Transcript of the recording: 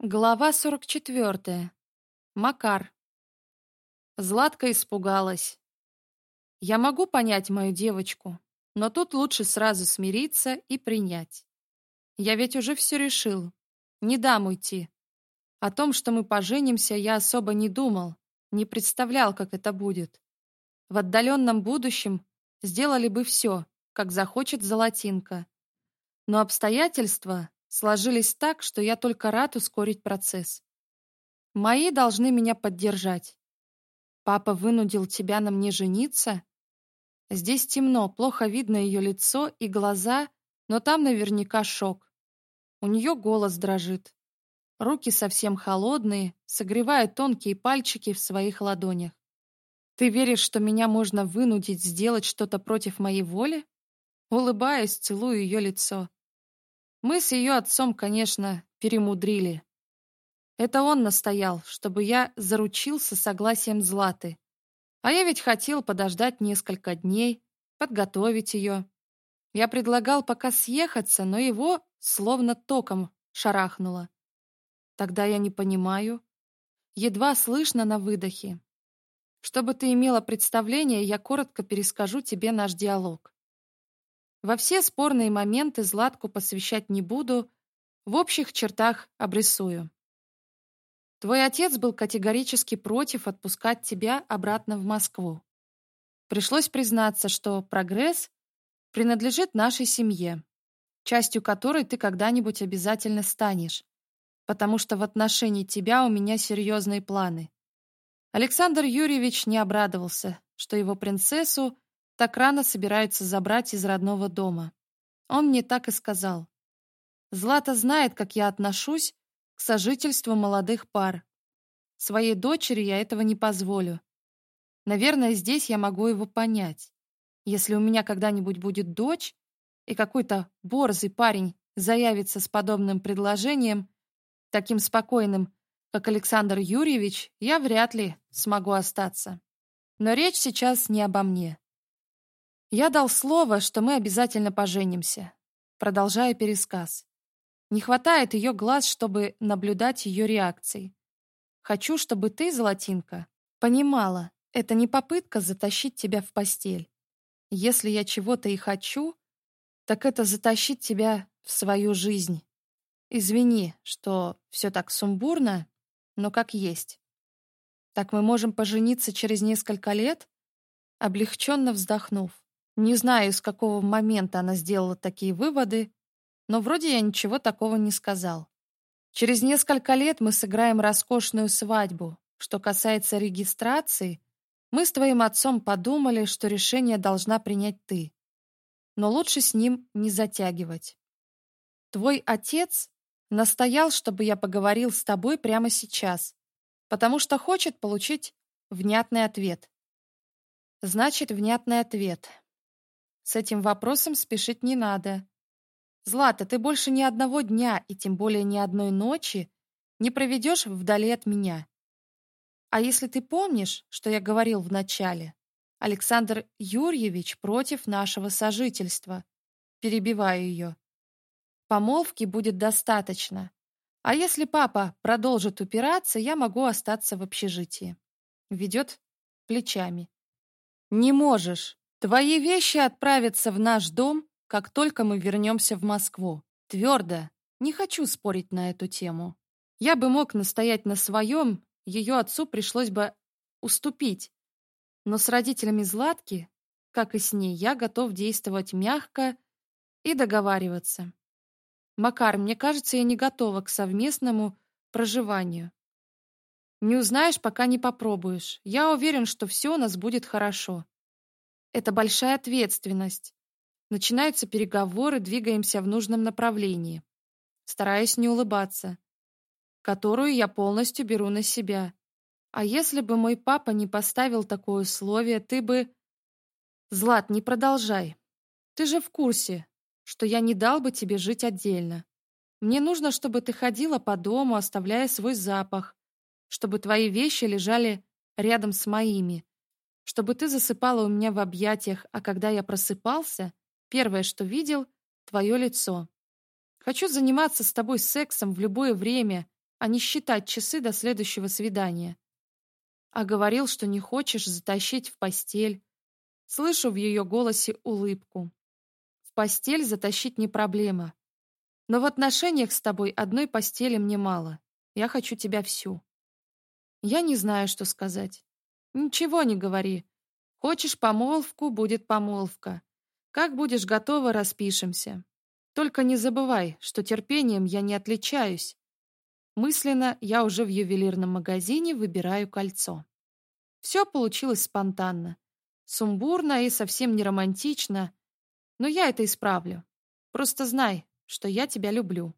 Глава 44. Макар. Златка испугалась. Я могу понять мою девочку, но тут лучше сразу смириться и принять. Я ведь уже все решил. Не дам уйти. О том, что мы поженимся, я особо не думал, не представлял, как это будет. В отдаленном будущем сделали бы все, как захочет Золотинка. Но обстоятельства сложились так, что я только рад ускорить процесс. Мои должны меня поддержать. Папа вынудил тебя на мне жениться? Здесь темно, плохо видно ее лицо и глаза, но там наверняка шок. У нее голос дрожит. Руки совсем холодные, согревая тонкие пальчики в своих ладонях. «Ты веришь, что меня можно вынудить сделать что-то против моей воли?» Улыбаясь, целую ее лицо. Мы с ее отцом, конечно, перемудрили. Это он настоял, чтобы я заручился согласием Златы. А я ведь хотел подождать несколько дней, подготовить ее. Я предлагал пока съехаться, но его словно током шарахнуло. Тогда я не понимаю. Едва слышно на выдохе. Чтобы ты имела представление, я коротко перескажу тебе наш диалог. Во все спорные моменты Златку посвящать не буду, в общих чертах обрисую. Твой отец был категорически против отпускать тебя обратно в Москву. Пришлось признаться, что прогресс принадлежит нашей семье, частью которой ты когда-нибудь обязательно станешь, потому что в отношении тебя у меня серьезные планы. Александр Юрьевич не обрадовался, что его принцессу так рано собираются забрать из родного дома. Он мне так и сказал. Злата знает, как я отношусь к сожительству молодых пар. Своей дочери я этого не позволю. Наверное, здесь я могу его понять. Если у меня когда-нибудь будет дочь, и какой-то борзый парень заявится с подобным предложением, таким спокойным, как Александр Юрьевич, я вряд ли смогу остаться. Но речь сейчас не обо мне. Я дал слово, что мы обязательно поженимся, продолжая пересказ. Не хватает ее глаз, чтобы наблюдать ее реакции. Хочу, чтобы ты, Золотинка, понимала, это не попытка затащить тебя в постель. Если я чего-то и хочу, так это затащить тебя в свою жизнь. Извини, что все так сумбурно, но как есть. Так мы можем пожениться через несколько лет?» Облегченно вздохнув. Не знаю, с какого момента она сделала такие выводы, но вроде я ничего такого не сказал. Через несколько лет мы сыграем роскошную свадьбу. Что касается регистрации, мы с твоим отцом подумали, что решение должна принять ты. Но лучше с ним не затягивать. Твой отец настоял, чтобы я поговорил с тобой прямо сейчас, потому что хочет получить внятный ответ. Значит, внятный ответ. С этим вопросом спешить не надо. Злата, ты больше ни одного дня и тем более ни одной ночи не проведешь вдали от меня. А если ты помнишь, что я говорил в начале, Александр Юрьевич против нашего сожительства. Перебиваю ее. Помолвки будет достаточно. А если папа продолжит упираться, я могу остаться в общежитии. Ведет плечами. Не можешь. Твои вещи отправятся в наш дом, как только мы вернемся в Москву. Твердо. Не хочу спорить на эту тему. Я бы мог настоять на своем, ее отцу пришлось бы уступить. Но с родителями Златки, как и с ней, я готов действовать мягко и договариваться. Макар, мне кажется, я не готова к совместному проживанию. Не узнаешь, пока не попробуешь. Я уверен, что все у нас будет хорошо. Это большая ответственность. Начинаются переговоры, двигаемся в нужном направлении. Стараюсь не улыбаться, которую я полностью беру на себя. А если бы мой папа не поставил такое условие, ты бы... Злат, не продолжай. Ты же в курсе, что я не дал бы тебе жить отдельно. Мне нужно, чтобы ты ходила по дому, оставляя свой запах, чтобы твои вещи лежали рядом с моими, чтобы ты засыпала у меня в объятиях, а когда я просыпался, первое, что видел, твое лицо. Хочу заниматься с тобой сексом в любое время, а не считать часы до следующего свидания. А говорил, что не хочешь затащить в постель. Слышу в ее голосе улыбку. В постель затащить не проблема. Но в отношениях с тобой одной постели мне мало. Я хочу тебя всю. Я не знаю, что сказать. Ничего не говори. Хочешь помолвку, будет помолвка. Как будешь готова, распишемся. Только не забывай, что терпением я не отличаюсь. Мысленно я уже в ювелирном магазине выбираю кольцо. Все получилось спонтанно. Сумбурно и совсем не романтично, но я это исправлю. Просто знай, что я тебя люблю.